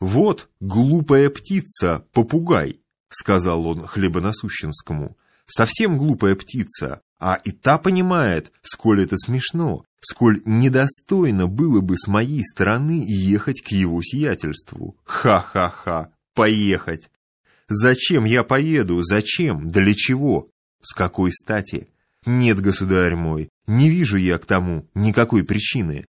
«Вот глупая птица, попугай», — сказал он Хлебоносущенскому. «Совсем глупая птица, а и та понимает, сколь это смешно, сколь недостойно было бы с моей стороны ехать к его сиятельству. Ха-ха-ха, поехать! Зачем я поеду? Зачем? Для чего? С какой стати? Нет, государь мой, не вижу я к тому никакой причины.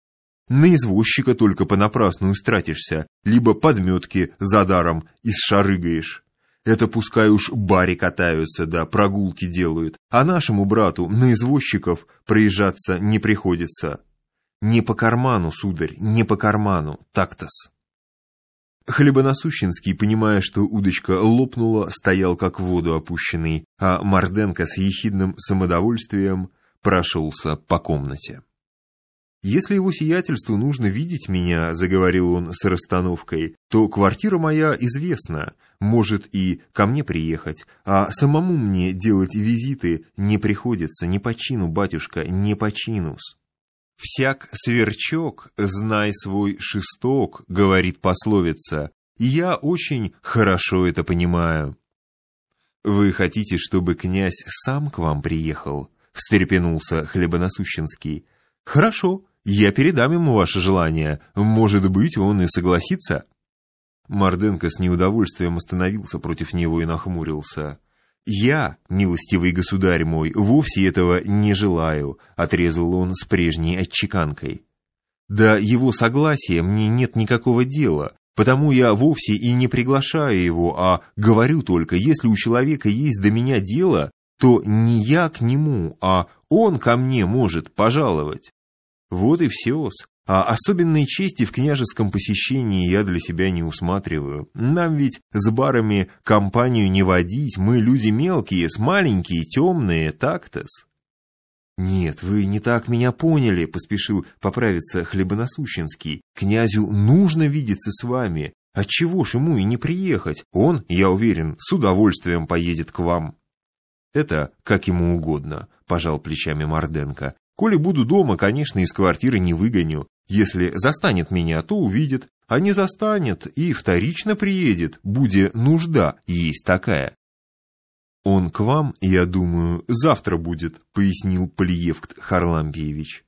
На извозчика только понапрасну истратишься, либо подметки за даром исшарыгаешь. Это пускай уж бари катаются, да прогулки делают, а нашему брату на извозчиков проезжаться не приходится. Не по карману, сударь, не по карману, так-тос. Хлебоносущенский, понимая, что удочка лопнула, стоял как в воду опущенный, а Марденко с ехидным самодовольствием прошелся по комнате. «Если его сиятельству нужно видеть меня, — заговорил он с расстановкой, — то квартира моя известна, может и ко мне приехать, а самому мне делать визиты не приходится, не по чину, батюшка, не по чинус». «Всяк сверчок, знай свой шесток», — говорит пословица, и я очень хорошо это понимаю. «Вы хотите, чтобы князь сам к вам приехал?» — встрепенулся Хлебоносущенский. «Хорошо». Я передам ему ваше желание. Может быть, он и согласится». Марденко с неудовольствием остановился против него и нахмурился. «Я, милостивый государь мой, вовсе этого не желаю», — отрезал он с прежней отчеканкой. «Да его согласия мне нет никакого дела, потому я вовсе и не приглашаю его, а говорю только, если у человека есть до меня дело, то не я к нему, а он ко мне может пожаловать. Вот и все. А особенной чести в княжеском посещении я для себя не усматриваю. Нам ведь с барами компанию не водить, мы люди мелкие, с маленькие, темные, так-то-с. «Нет, вы не так меня поняли», — поспешил поправиться Хлебоносущенский. «Князю нужно видеться с вами. Отчего ж ему и не приехать? Он, я уверен, с удовольствием поедет к вам». «Это как ему угодно», — пожал плечами Марденко. Коли буду дома, конечно, из квартиры не выгоню. Если застанет меня, то увидит, а не застанет и вторично приедет, буде нужда есть такая. «Он к вам, я думаю, завтра будет», — пояснил Полиевкт Харлампиевич.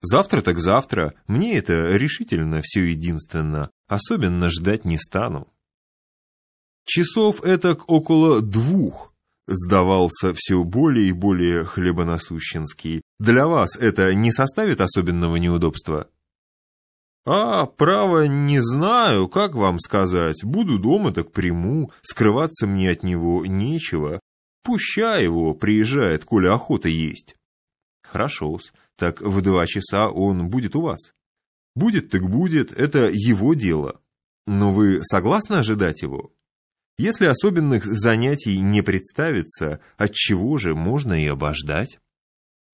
«Завтра так завтра. Мне это решительно все единственно. Особенно ждать не стану». Часов этак около двух Сдавался все более и более хлебоносущенский. Для вас это не составит особенного неудобства? «А, право, не знаю, как вам сказать. Буду дома, так приму. Скрываться мне от него нечего. Пуща его приезжает, коли охота есть». «Хорошо-с. Так в два часа он будет у вас?» «Будет так будет, это его дело. Но вы согласны ожидать его?» Если особенных занятий не представится, от чего же можно и обождать?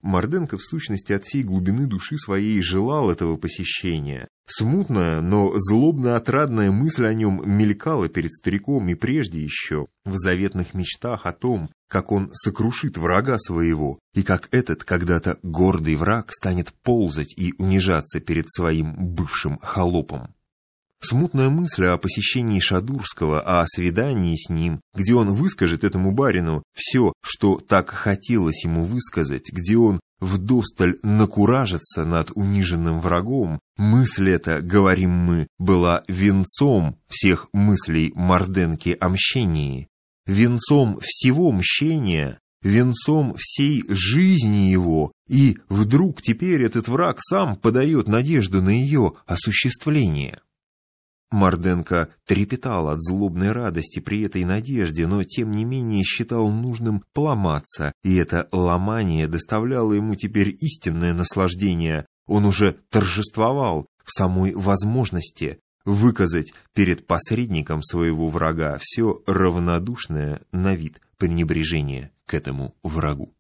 Морденко в сущности от всей глубины души своей желал этого посещения. Смутная, но злобно-отрадная мысль о нем мелькала перед стариком и прежде еще, в заветных мечтах о том, как он сокрушит врага своего, и как этот когда-то гордый враг станет ползать и унижаться перед своим бывшим холопом. Смутная мысль о посещении Шадурского, о свидании с ним, где он выскажет этому барину все, что так хотелось ему высказать, где он вдосталь накуражится над униженным врагом, мысль эта, говорим мы, была венцом всех мыслей Морденки о мщении, венцом всего мщения, венцом всей жизни его, и вдруг теперь этот враг сам подает надежду на ее осуществление. Марденко трепетал от злобной радости при этой надежде, но тем не менее считал нужным поломаться, и это ломание доставляло ему теперь истинное наслаждение. Он уже торжествовал в самой возможности выказать перед посредником своего врага все равнодушное на вид пренебрежение к этому врагу.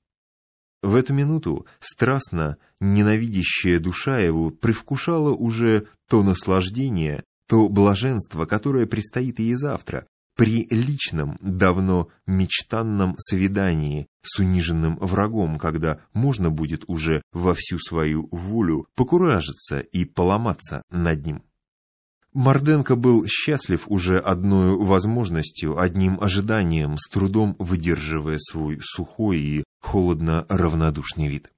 В эту минуту страстно ненавидящая душа его привкушала уже то наслаждение, то блаженство, которое предстоит ей завтра, при личном, давно мечтанном свидании с униженным врагом, когда можно будет уже во всю свою волю покуражиться и поломаться над ним. Марденко был счастлив уже одной возможностью, одним ожиданием, с трудом выдерживая свой сухой и холодно-равнодушный вид.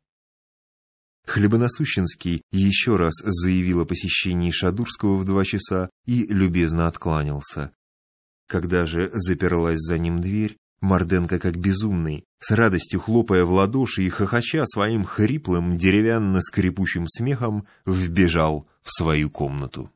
Хлебоносущенский еще раз заявил о посещении Шадурского в два часа и любезно откланялся. Когда же заперлась за ним дверь, Марденко, как безумный, с радостью хлопая в ладоши и хохоча своим хриплым, деревянно-скрипучим смехом, вбежал в свою комнату.